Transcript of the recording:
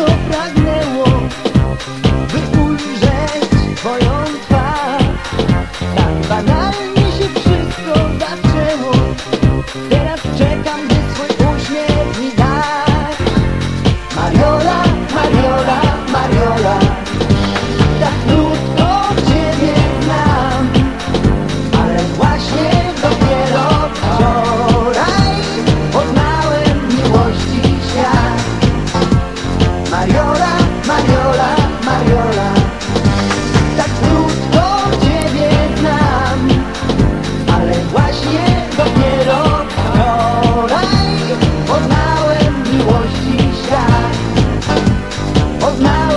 olhou pra mim. my